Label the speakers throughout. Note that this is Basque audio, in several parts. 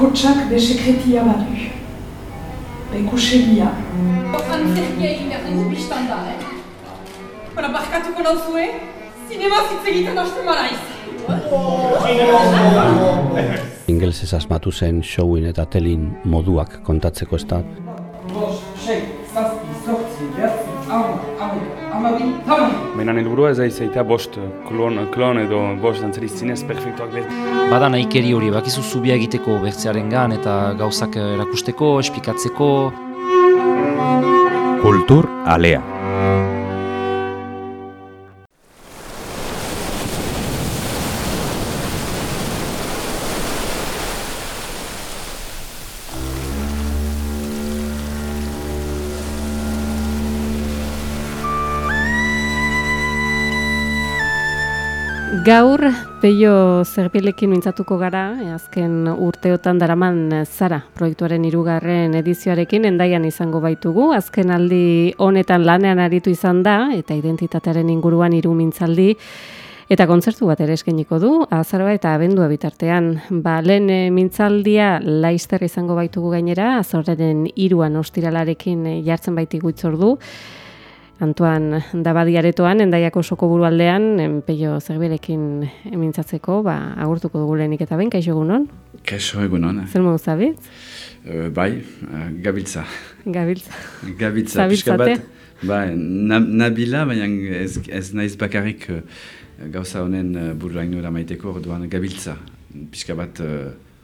Speaker 1: bakotsak be sekretia badu. Be kusegia.
Speaker 2: Antzerkia egin behar dugu biztan da, eh? Bara, barkatuko nauzue, zinema zitz egiten hasten maraiz.
Speaker 3: Ingelsez asmatu zen showin eta telin moduak kontatzeko ez da.
Speaker 4: Bost, sei, zazpi, zortzi, behatzi, hau, hau, hamabi, hamabi.
Speaker 5: Menan helburua ez da izaita bost klon, klon edo bost dantzeriz zinez perfektuak behar.
Speaker 6: Bada nahikeri hori, bakizu zubia egiteko bertzearen gan eta gauzak erakusteko, espikatzeko.
Speaker 7: Kultur alea.
Speaker 8: Gaur, peio zerbilekin mintzatuko gara, e, azken urteotan daraman e, zara proiektuaren irugarren edizioarekin endaian izango baitugu. Azken aldi honetan lanean aritu izan da, eta identitatearen inguruan hiru mintzaldi, Eta kontzertu bat ere eskeniko du, azaroa eta abendua bitartean. Ba, lehen e, mintzaldia laister izango baitugu gainera, azorren iruan ostiralarekin jartzen baitigu itzordu. Antoan Dabadiaretoan, endaiako soko burualdean, peio zerbirekin emintzatzeko, ba, agurtuko dugu lehenik eta ben, kaixo egunon?
Speaker 9: Kaixo egunon.
Speaker 8: Zer modu zabitz?
Speaker 9: Uh, bai, uh, gabiltza.
Speaker 8: Gabiltza.
Speaker 9: Gabiltza, pixka bat. Bai, nabila, baina ez, ez naiz bakarrik uh, gauza honen uh, bururaino maiteko orduan gabiltza. Pixka bat,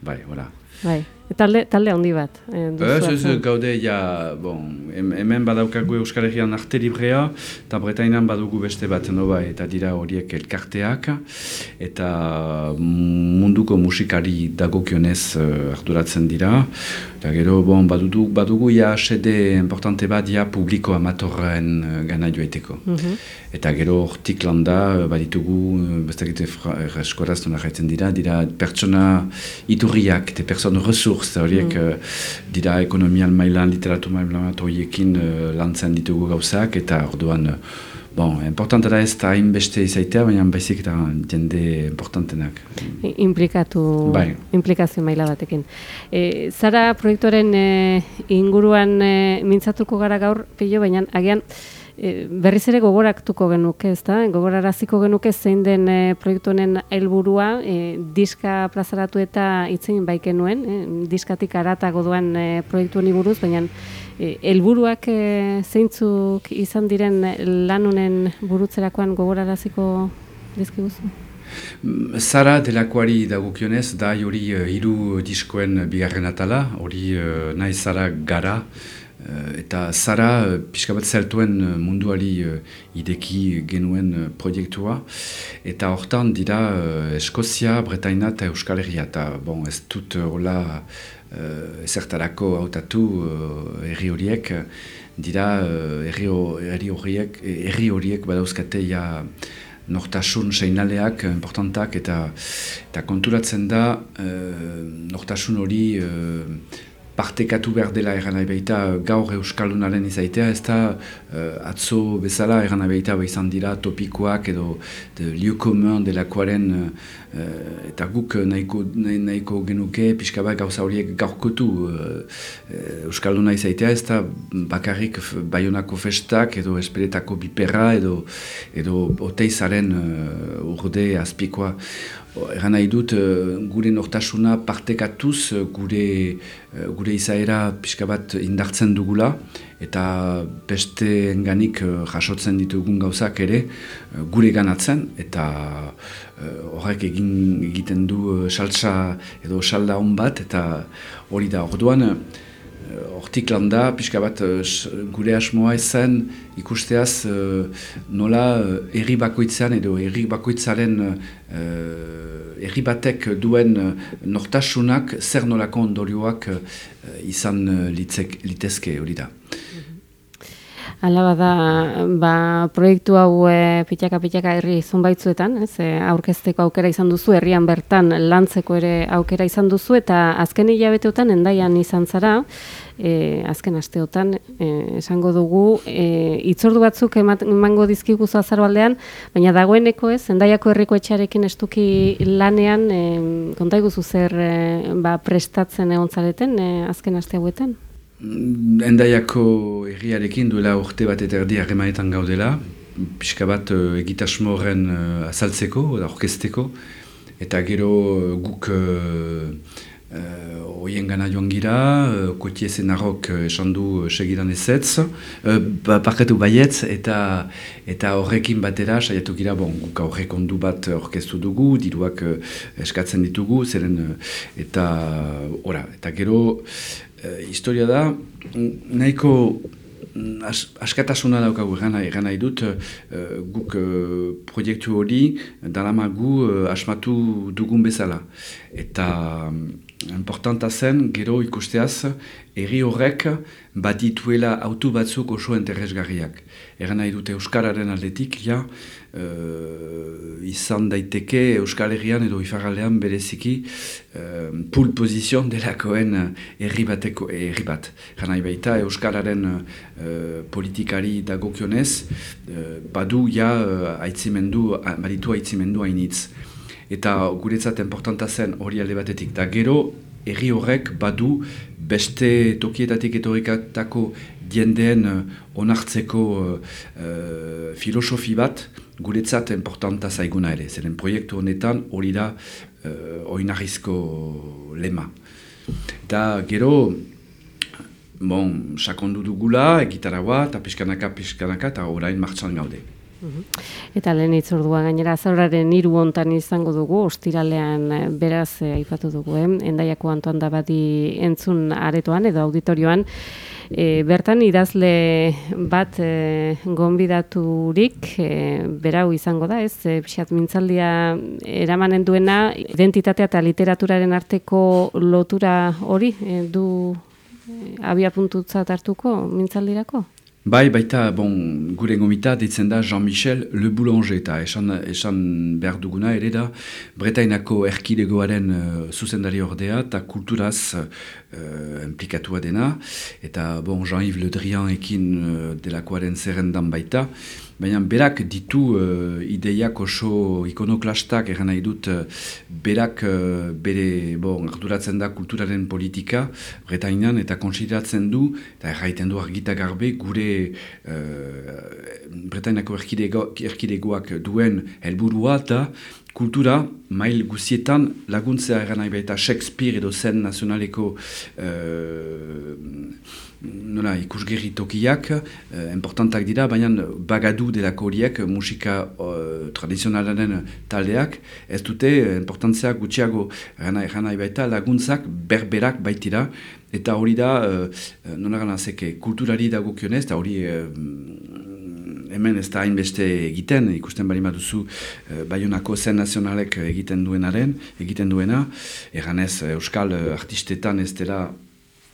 Speaker 9: bai, hola.
Speaker 8: Bai, talde, talde handi bat.
Speaker 9: Eh, ez, ez, gaude, ja, bon, hemen badaukagu Euskal Herrian arte librea, eta Bretainan badugu beste bat, no bai, eta dira horiek elkarteak, eta munduko musikari dagokionez uh, arduratzen dira, eta gero, bon, badugu, badugu ja sede importante bat, ja, publiko amatorren uh, gana joaiteko. Mm Eta gero, hortik landa, baditugu, bestakite eskoraz duna dira, dira pertsona iturriak, te pertsona resurs, horiek mm. uh, dira ekonomian mailan, literatu mailan horiekin uh, lantzen ditugu gauzak, eta orduan, uh, bon, importanta da ez da hainbeste izaitea, baina baizik eta jende importantenak.
Speaker 8: Implikatu,
Speaker 9: bai.
Speaker 8: implikazio maila batekin. E, zara proiektuaren e, inguruan e, mintzatuko gara gaur, pillo, baina agian, E, berriz ere gogoraktuko genuke, ezta? Gogoraraziko genuke zein den e, proiektu honen helburua, e, diska plazaratu eta itzen baiken nuen, e, diskatik aratago duen e, proiektu honi buruz, baina helburuak e, zeintzuk izan diren lanunen burutzerakoan gogoraraziko dizkiguzu?
Speaker 9: Zara delakoari dagokionez, da hori hiru diskoen bigarren atala, hori nahi zara gara, Eh, eta zara uh, pixka bat zeltuen uh, munduari ideki genuen proiektua. Eta hortan dira Eskozia, Bretaina eta Euskal Herria. Eta bon, ez dut hola uh, ezertarako hautatu herri horiek. Dira herri horiek herri horiek badauzkate ja nortasun seinaleak importantak eta eta konturatzen da nortasun hori partekatu behar dela eran baita gaur Euskaldunaren izaitea, ez da uh, atzo bezala eran baita izan dira topikoak edo de liu komen delakoaren uh, eta guk nahiko, nahiko genuke pixka bat gauza horiek gaurkotu uh, Euskalduna izaitea, ez da bakarrik baionako festak edo esperetako biperra edo, edo oteizaren urde azpikoa. Eran nahi dut, gure nortasuna partekatuz, gure, gure izaera pixka bat indartzen dugula, eta beste enganik jasotzen ditugun gauzak ere gure ganatzen, eta horrek egin egiten du saltsa edo salda hon bat, eta hori da. Orduan, hortik landa, pixka bat uh, gure asmoa ezen ikusteaz uh, nola uh, erri bakoitzan edo erri bakoitzaren uh, batek duen uh, nortasunak zer nolako ondorioak izan litzek, litezke hori da.
Speaker 8: Hala bada, ba, proiektu hau e, pitaka herri zonbaitzuetan, ez, e, aurkezteko aukera izan duzu, herrian bertan lantzeko ere aukera izan duzu, eta azken hilabeteotan endaian izan zara, e, azken asteotan e, esango dugu e, itzordu batzuk emango dizkigu azaro aldean, baina dagoeneko ez, endaiako herriko etxarekin estuki lanean e, konta iguzu zer e, ba, prestatzen egon zareten e, azken aste hauetan?
Speaker 9: Endaiako herriarekin duela urte bat eta erdi harremanetan gaudela, pixka bat egitasmo horren azaltzeko, orkesteko, eta gero guk Uh, oien gana joan gira, uh, kotiezen arrok uh, esan du uh, segidan ezetz, uh, parketu baietz eta eta horrekin batera saiatu gira, bon, guk horrek ondu bat orkestu dugu, diruak uh, eskatzen ditugu, zeren uh, eta ora, eta gero uh, historia da, nahiko mm, As, askatasuna daukagu gana, gana idut, uh, guk uh, proiektu hori dalamagu uh, asmatu dugun bezala. Eta importanta zen, gero ikusteaz, erri horrek badituela autu batzuk oso enterresgarriak. Eran nahi dute Euskararen aldetik, ja, uh, izan daiteke Euskal Herrian edo Ifarraldean bereziki uh, pool posizion delakoen herri bateko herri bat. Eran nahi baita Euskararen uh, politikari dagokionez, uh, badu ja aitzimendu, baditu aitzimendu hainitz eta guretzat importanta zen hori alde batetik. Da gero, erri horrek badu beste tokietatik etorikatako diendeen uh, onartzeko uh, filosofi bat guretzat importanta zaiguna ere. Zeren proiektu honetan hori da uh, oinarrizko lema. Eta gero, bon, sakondu dugula, egitaragoa, eta pixkanaka, pixkanaka, eta orain martxan gaude.
Speaker 8: Eta lehen itzordua gainera zauraren hiru hontan izango dugu, ostiralean eh, beraz eh, aipatu dugu, eh? endaiako antoan da badi entzun aretoan edo auditorioan, e, bertan idazle bat e, gonbidaturik e, berau izango da, ez? E, Pixat mintzaldia eramanen duena, identitatea eta literaturaren arteko lotura hori e, du e, abia puntutzat hartuko mintzaldirako?
Speaker 9: Bai, baita, bon, gure gomita ditzen da Jean-Michel Le Boulanger eta esan, esan behar duguna ere da Bretainako erkidegoaren uh, zuzendari ordea eta kulturaz uh, implikatua dena. Eta bon, Jean-Yves Le Drian ekin uh, delakoaren zerrendan baita Baina berak ditu uh, ideiak oso ikonoklastak eran nahi dut uh, berak uh, bere bon, arduratzen da kulturaren politika Bretainan eta konsideratzen du eta erraiten du argita garbe gure uh, Bretainako erkidegoak duen helburua eta kultura mail guzietan laguntzea eran nahi baita Shakespeare edo zen nazionaleko nola, ikusgerri tokiak eh, importantak dira, baina bagadu delako horiek musika uh, tradizionalaren taldeak, ez dute eh, importantzia gutxiago gana baita laguntzak berberak baitira, eta hori da, uh, nola gana zeke, kulturari dagokionez, eta hori hemen ez da hainbeste egiten, ikusten bari duzu uh, Bayonako zen nazionalek egiten duenaren, egiten duena, eganez Euskal artistetan ez dela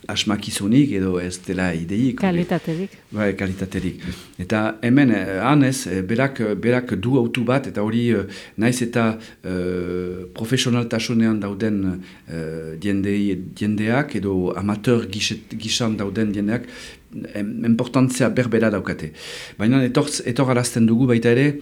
Speaker 9: asmakizunik edo ez dela ideik.
Speaker 8: Kalitaterik.
Speaker 9: Bai, kalitaterik. Eta hemen, eh, hanez, eh, berak, berak du autu bat, eta hori eh, naiz eta uh, profesionaltasunean dauden uh, diendeak edo amateur gisan dauden diendeak, importantzia berbera daukate. Baina etorz, etorarazten dugu baita ere,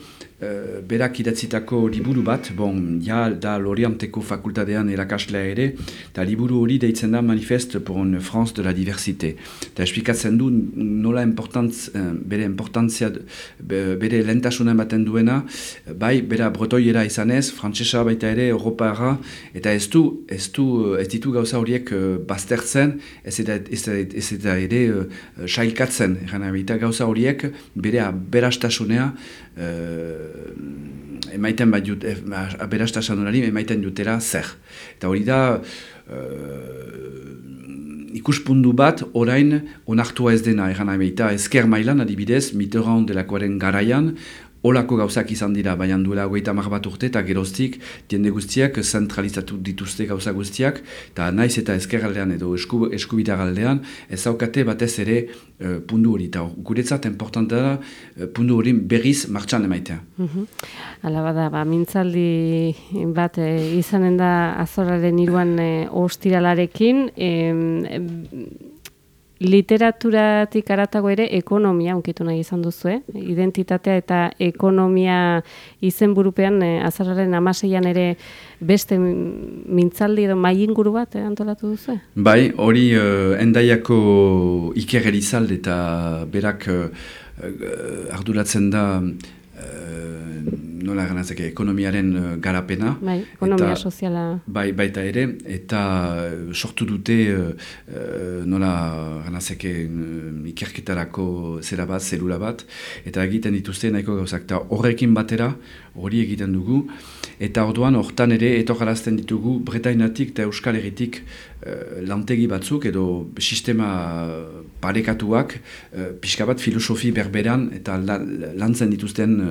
Speaker 9: berak idatzitako liburu bat, bon, ja da Lorienteko fakultatean erakaslea ere, eta liburu hori deitzen da Manifest pour une France de la diversité. Eta esplikatzen du nola importantz, uh, bere importantzia, bere lentasunen baten duena, bai, bera brotoiera izanez, frantsesa baita ere, Europara, eta ez du, ez du, ez ditu gauza horiek uh, baztertzen, ez eta, ez, ez eta ere sailkatzen, egan gauza horiek, bere berastasunea, uh, emaiten bat jut, eh, berastasunari emaiten jutera zer. Eta hori da, uh, ikuspundu bat orain onartua ez dena egan ezker mailan adibidez, Mitterrand delakoaren garaian, olako gauzak izan dira, baina duela hogeita mar bat urte eta geroztik diende guztiak zentralizatu dituzte gauza guztiak, eta naiz eta ezkerraldean edo esku, eskubidagaldean ez zaukate batez ere uh, pundu hori, eta guretzat importanta da uh, pundu hori berriz martxan emaitea.
Speaker 8: Mm Hala bada, ba, mintzaldi bat e, izanen da azoraren iruan e, ostiralarekin, e, literaturatik aratago ere ekonomia unkitu nahi izan duzu, eh? identitatea eta ekonomia izenburupean eh, azararen amaseian ere beste mintzaldi edo mai inguru bat eh, antolatu duzu?
Speaker 9: Bai, hori uh, endaiako Iker eta berak uh, arduratzen da nola ganazake, ekonomiaren uh, garapena.
Speaker 8: Bai, ekonomia soziala.
Speaker 9: Bai, baita ere, eta uh, sortu dute uh, nola ganazake uh, ikerketarako zera bat, zelula bat, eta egiten dituzte nahiko gauzak. Eta horrekin batera, hori egiten dugu, eta orduan hortan ere etokarazten ditugu Bretainatik eta Euskal Herritik lantegi batzuk edo sistema parekatuak uh, pixka bat filosofi berberan eta la, lantzen dituzten uh,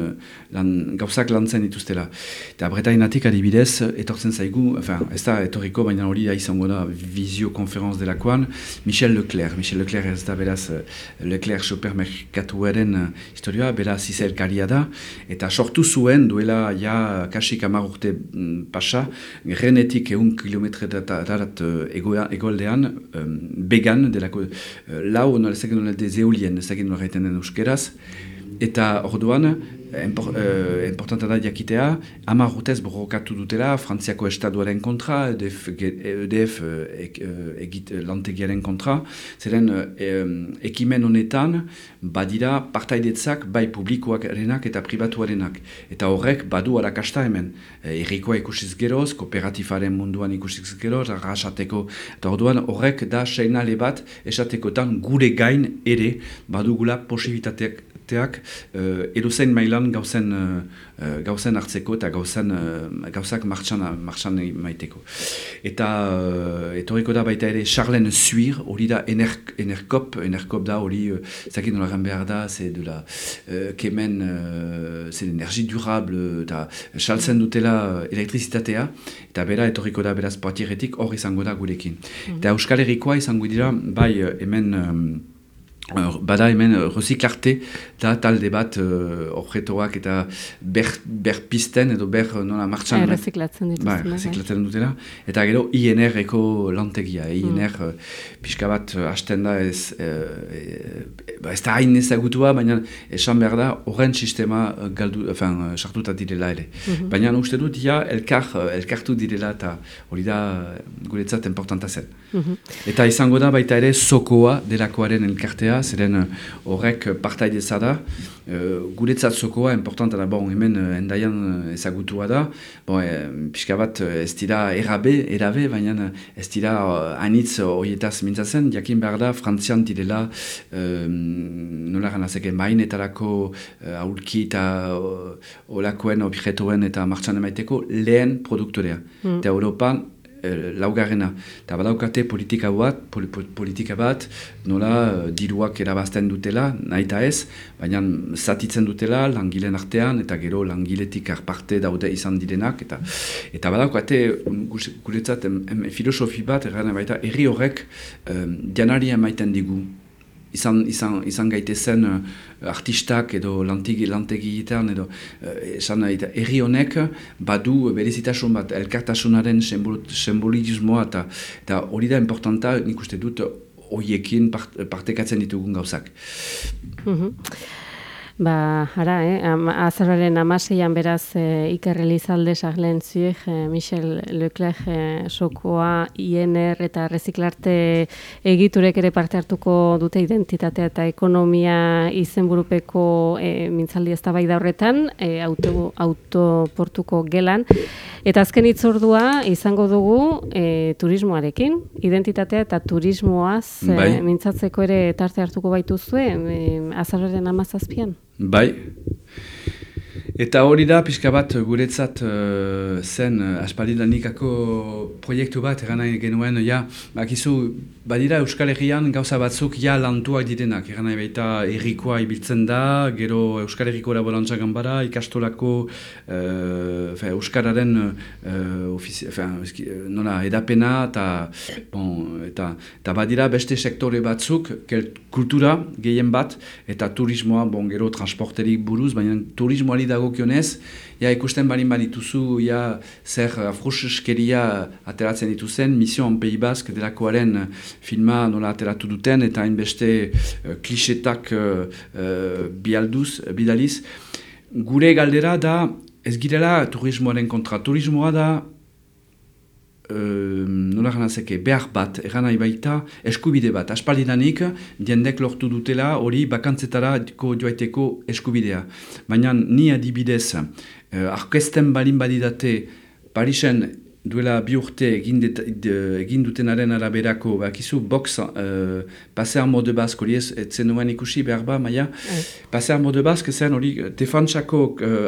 Speaker 9: lan, gauzak lantzen dituztela. Eta Bretainatik adibidez, etortzen zaigu, enfin, ez da etorriko, baina hori da izango da vizio konferenz delakoan, Michel Leclerc. Michel Leclerc ez da beraz Leclerc supermerkatuaren historioa, beraz izelkaria da, eta sortu zuen duela ja kasik amar urte mm, pasa, genetik egun kilometre egoaldean, um, began, delako, uh, lau, nola ezagin nola de zeulien, ezagin nola den euskeraz, eta orduan, Impor, uh, importanta da jakitea, ama rutez borrokatu dutela Frantziako estaduaren kontra, EDF, EDF egit lantegiaren kontra, zeren ekimen honetan badira partaidetzak bai publikoak erenak eta pribatuarenak. Eta horrek badu arakasta hemen. Errikoa ikusiz geroz, kooperatifaren munduan ikusiz geroz, arrasateko. Eta orduan horrek da seinale bat esatekotan gure gain ere badugula posibilitateak teak uh, edozein mailan gauzen, uh, gauzen hartzeko eta gauzen, uh, gauzak martxan, martxan maiteko. Eta uh, etoriko da baita ere Charlen Suir, hori da enerkop, enerkop da hori, uh, zakin nola behar da, ze de la uh, kemen, uh, ze energi durable, eta saltzen dutela elektrizitatea, eta bera etoriko da beraz poatieretik hori izango da gurekin. Mm Eta Euskal Herrikoa izango dira, bai hemen... Um, bada hemen uh, reziklarte da talde bat uh, objetoak eta ber, berpisten edo ber uh, nola martxan.
Speaker 8: Bai, reziklatzen dituzten.
Speaker 9: Bai, reziklatzen dutela. Eta gero INR eko lantegia. Eh? INR mm. pixka bat hasten da ez, ba, ez da hain ezagutua, baina esan behar da horren sistema galdu, enfin, sartuta direla ere. Mm Baina uste dut, ja, elkar, elkartu direla eta hori da guretzat importanta zen. Mhm. Eta izango da baita ere sokoa delakoaren elkartea, zeren eh, horrek partaideza da, uh, guretzat zokoa, importanta da, bon, hemen uh, endaian ezagutua da, bon, e, pixka bat ez dira erabe, erabe, baina ez dira anitz horietaz mintzatzen, jakin behar da, frantzian direla, uh, nola ganazeke, mainetarako aurki eta olakoen, objektoen eta martxan emaiteko lehen produktorea. Mm. Eta Europan, Eh, laugarrena. Eta badaukate politika bat, politika bat, nola uh, diruak erabazten dutela, nahi eta ez, baina zatitzen dutela langileen artean, eta gero langiletik arparte daude izan direnak, eta eta badaukate, guretzat, filosofi bat, erran baita, erri horrek um, janari emaiten digu, izan, izan, izan gaitezen uh, artistak edo lantegi, lantegietan edo uh, esan uh, erri honek badu berezitasun bat elkartasunaren simbolismoa eta hori da importanta nik uste dut horiekin part, partekatzen ditugun gauzak.
Speaker 8: Mm Ba, ara, eh? azararen amaseian beraz e, Iker Elizalde saglen zuek, e, Michel Leclerc e, sokoa, INR eta reziklarte egiturek ere parte hartuko dute identitatea eta ekonomia izenburupeko e, mintzaldi ez da bai da horretan, e, auto, autoportuko gelan. Eta azken itzordua izango dugu e, turismoarekin, identitatea eta turismoaz e, bai. mintzatzeko ere tarte hartuko baituzue, e, azararen amazazpian.
Speaker 9: Bai. Eta hori da, pixka bat guretzat uh, zen uh, aspaldidanikako proiektu bat, eran nahi genuen, ja, bakizu, badira Euskal Herrian gauza batzuk ja lantuak direnak, eran nahi baita errikoa ibiltzen da, gero Euskal Herriko laborantzak ganbara, ikastolako uh, fe, Euskararen uh, ofizi, fe, nola, edapena, eta, bon, eta, badira beste sektore batzuk, kultura gehien bat, eta turismoa, bon, gero transporterik buruz, baina turismoari da dagokionez, ja ikusten balin balituzu, ja zer afroseskeria ateratzen dituzen, Mission Pei Basque delakoaren filma nola ateratu duten, eta hainbeste uh, klisetak uh, uh, bialduz, bidaliz. Gure galdera da, ez girela turismoaren kontra, turismoa da Uh, nola gana zeke, behar bat, eran nahi baita, eskubide bat. Aspaldidanik, diendek lortu dutela hori bakantzetara joaiteko eskubidea. Baina ni adibidez, uh, arkesten balin badidate Parisen duela bi urte egin, egin dutenaren araberako, bakizu, box, uh, pasear mode bask, hori ez, etzen nuen ikusi behar ba, maia, mm. pasear mode bask zen hori defantzako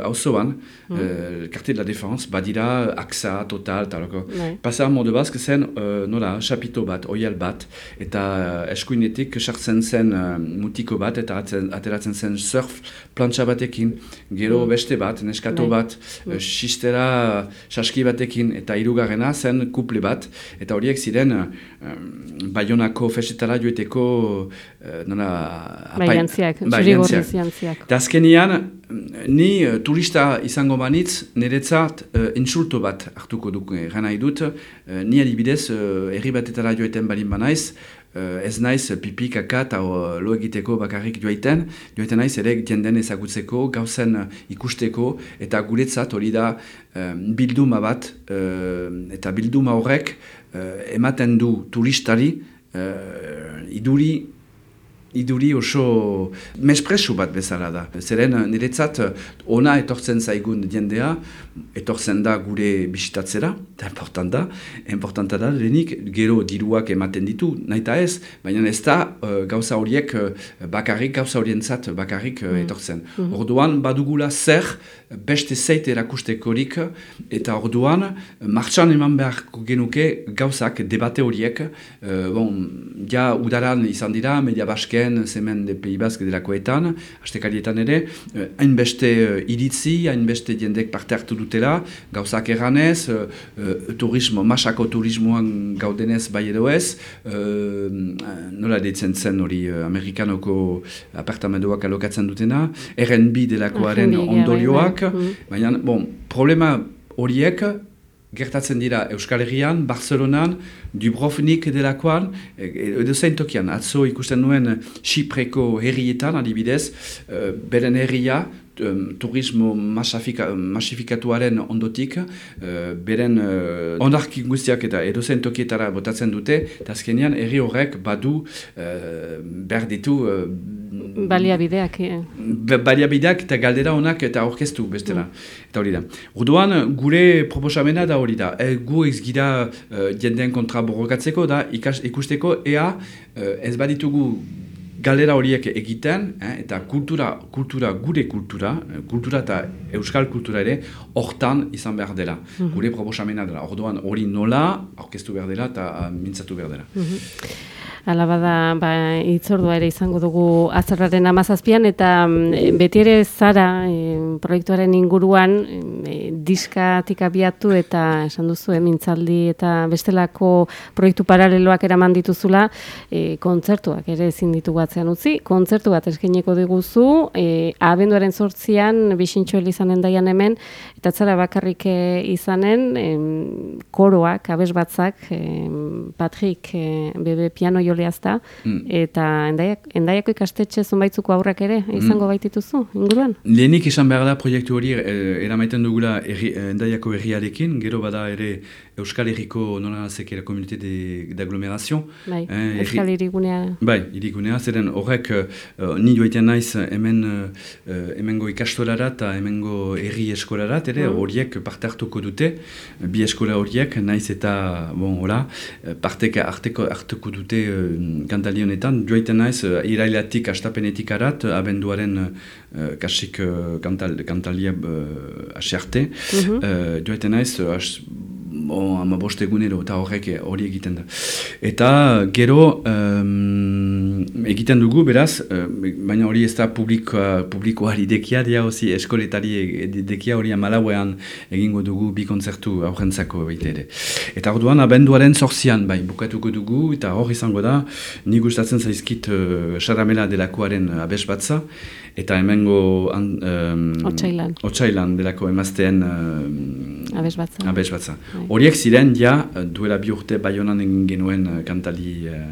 Speaker 9: hauzoan, uh, mm. uh, la defense, badira, AXA, Total, talako. Mm. Pasear mode bask zen, uh, nola, chapito bat, oial bat, eta uh, eskuinetik sartzen zen uh, mutiko bat, eta ateratzen zen surf plantxa batekin, gero mm. beste bat, neskato mm. bat, mm. uh, sistera, saski batekin, eta irugarrena zen kuple bat, eta horiek ziren um, Bayonako festetara joeteko uh, nola...
Speaker 8: Baiantziak, zuri
Speaker 9: Eta azkenian, ni uh, turista izango banitz, niretzat uh, insulto bat hartuko duk, gana idut, uh, ni adibidez, uh, erri batetara joeten balin banaiz, Uh, ez naiz pipi kaka eta uh, lo egiteko bakarrik joaiten, joaiten naiz ere jenden ezagutzeko, gauzen ikusteko, eta guretzat hori da bilduma bat, eta bilduma horrek ematen du turistari, iduri iduri oso mespresu bat bezala da. Zeren niretzat ona etortzen zaigun diendea, etortzen da gure bisitatzera, eta important da, importanta da, lehenik gero diruak ematen ditu, nahi ez, baina ez da uh, gauza horiek bakarrik, gauza horientzat bakarrik uh, etortzen. Mm Orduan badugula zer beste zeit erakustekorik, eta orduan martxan eman beharko genuke gauzak, debate horiek, uh, bon, ja udaran izan dira, media baske ziren zemen de Pei Bask delakoetan, hastekarietan ere, eh, hainbeste uh, iritzi, hainbeste jendek parte hartu dutela, gauzak erranez, uh, uh, turismo, masako turismoan gaudenez bai edo ez, uh, nola ditzen zen hori uh, amerikanoko apartamentoak alokatzen dutena, RNB delakoaren ondorioak, bai, bai. baina, bon, problema horiek, gertatzen dira Euskal Herrian, Barcelonan, Dubrovnik delakoan, edo zein tokian, atzo ikusten nuen Xipreko herrietan, adibidez, uh, beren herria, turismo masifikatuaren ondotik, beren uh, ondarki guztiak eta edozen tokietara botatzen dute, eta azkenean herri horrek badu behar ditu uh,
Speaker 8: baliabideak. Eh?
Speaker 9: Baliabideak eta galdera honak eta orkestu bestela. Mm. Eta hori da. Urduan, gure proposamena da hori da. E, gu ez gira uh, jendeen kontra borrokatzeko da ikas, ikusteko ea uh, ez baditugu galera horiek egiten, eh, eta kultura, kultura, gure kultura, kultura eta euskal kultura ere, hortan izan behar dela. Mm Gure proposamena dela. Orduan hori nola, orkestu behar dela eta mintzatu behar dela.
Speaker 8: Mhm. Ala bada, ba, itzordua ere izango dugu azarraren amazazpian, eta mm, beti ere zara e, proiektuaren inguruan e, diskatik abiatu eta esan duzu, e, mintzaldi eta bestelako proiektu paraleloak eraman dituzula, e, kontzertuak ere ezin ditugu atzean utzi. Kontzertu bat eskeneko diguzu, e, abenduaren sortzian, bisintxo izanen daian hemen, eta zara bakarrik izanen, e, koroak, abes batzak, e, Patrick, e, bebe piano jo joliazta, mm. eta endaiak, endaiako ikastetxe zunbaitzuko aurrak ere, izango mm. baitituzu, inguruan?
Speaker 9: Lehenik izan behar da proiektu hori eh, eramaiten dugula erri, endaiako herriarekin, gero bada ere Euskal Herriko nola zekera komunite d'agglomerazio.
Speaker 8: Bai, eh, Euskal Herrigunea.
Speaker 9: Bai, Herrigunea, zeren horrek uh, ni joitean naiz hemen uh, hemengo ikastolara eta hemengo herri eskolara, ere mm. horiek parte hartuko dute, bi eskola horiek, naiz eta, bon, hola, parteka hartuko dute uh, kantaldi honetan, joaiten naiz uh, irailatik astapenetik arat, abenduaren uh, kasik uh, kantal, kantalia uh, asiarte,
Speaker 8: Mhm.
Speaker 9: uh, joaiten naiz, uh, as, bo, ama boste egunero eta horrek hori egiten da. Eta gero um, egiten dugu, beraz, baina hori ez da publikoa, publikoari dekia, dia hozi eskoletari dekia hori amalauean egingo dugu bi kontzertu aurrentzako baita ere. Eta orduan abenduaren zorzian, bai, bukatuko dugu, eta hor izango da, ni gustatzen zaizkit uh, Saramela delakoaren abes batza, eta hemengo an, um,
Speaker 8: Otsailan.
Speaker 9: Otsailan delako emazteen uh,
Speaker 8: Abes batza. Bai.
Speaker 9: Horiek ziren, ja, duela bi urte baionan egin genuen uh, kantali uh,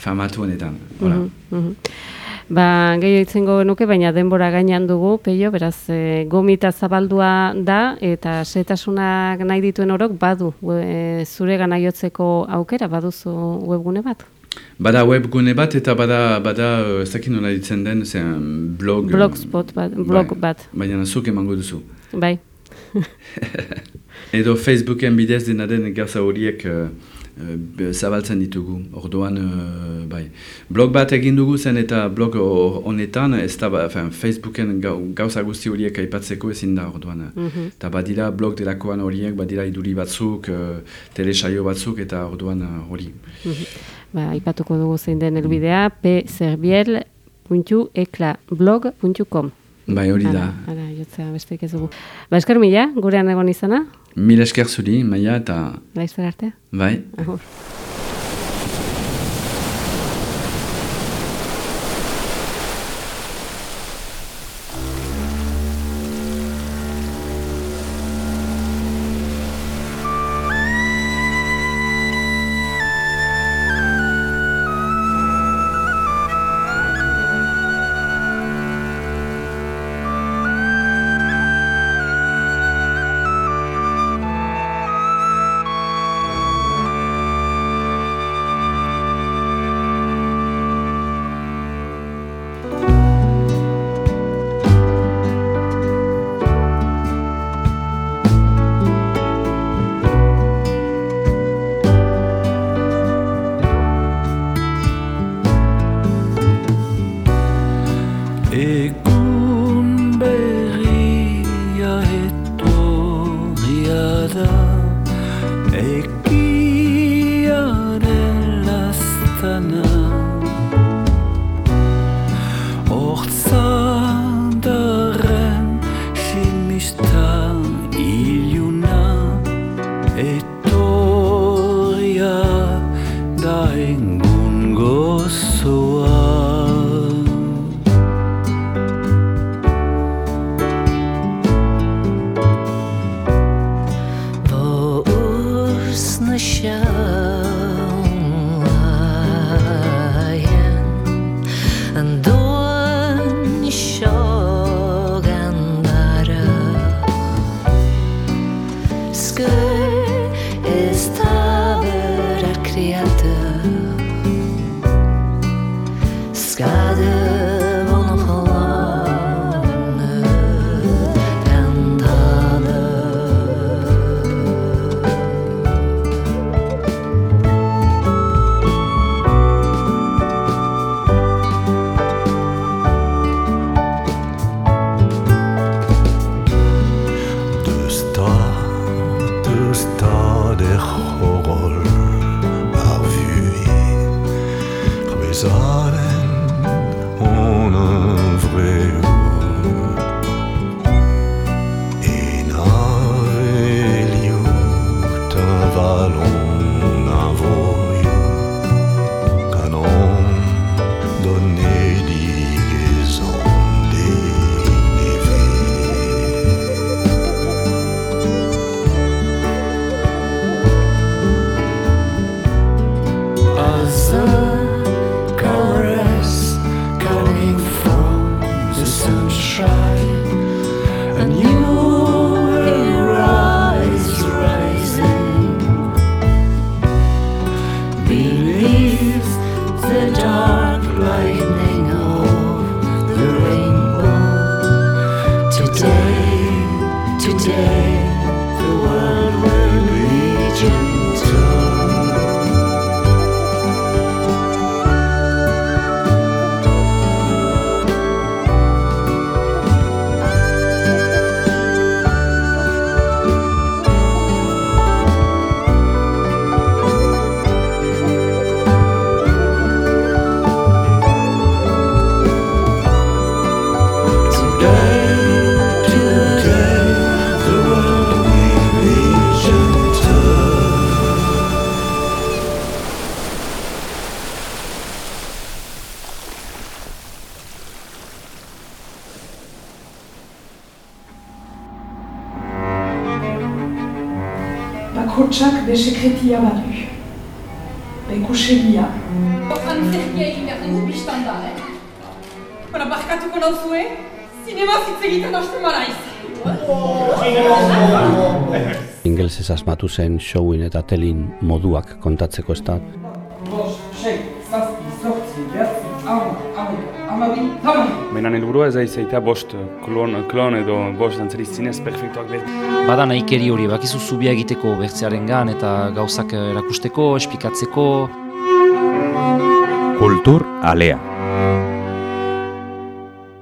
Speaker 9: famatu honetan. Hola.
Speaker 8: Mhm, mhm. Ba, gehiago itzengo genuke, baina denbora gainean dugu, peio, beraz, e, gomita zabaldua da, eta setasunak nahi dituen orok badu, e, zure gana aukera, baduzu webgune bat?
Speaker 9: Bada webgune bat eta bada, bada uh, ez dakit nola ditzen den, zen blog...
Speaker 8: Blogspot bat, blog
Speaker 9: bai,
Speaker 8: bat,
Speaker 9: Baina zuk emango duzu.
Speaker 8: bai.
Speaker 9: Edo Facebooken bidez dena den gauza horiek uh, zabaltzen ditugu. Orduan, uh, bai. Blog bat egin dugu zen eta blog ho- honetan, ez da, ba, enfin, Facebooken gau, gauza guzti horiek aipatzeko ezin da orduan.
Speaker 8: Mhm.
Speaker 9: Eta badira blog delakoan horiek, badira iduri batzuk, uh, telesaio batzuk eta orduan uh, hori.
Speaker 8: Ba, aipatuko dugu zein den elbidea, pserbiel.eclablog.com.
Speaker 9: Bai, hori da.
Speaker 8: Hala, hala, jotzea besteik ez dugu. Ba, esker mila, gurean egon izana,
Speaker 9: Mil esker zuri, maia eta
Speaker 8: laizter arte.
Speaker 9: bai.
Speaker 8: Agur.
Speaker 1: Bakotsak be sekretia badu. Bekusegia.
Speaker 2: Antzerkia egin behar dugu biztan da, eh? Bara, barkatuko nauzue, zinema hitz egiten hasten maraiz.
Speaker 3: Ingelsez asmatu zen showin eta telin moduak kontatzeko ez da.
Speaker 4: Bost, sei,
Speaker 5: Baina helburua ez da izaita bost klon, klon edo bost dantzari zinez perfektuak behar.
Speaker 6: Bada nahikeri hori, bakizu zubia egiteko bertzearengan eta gauzak erakusteko, esplikatzeko.
Speaker 10: Kultur alea.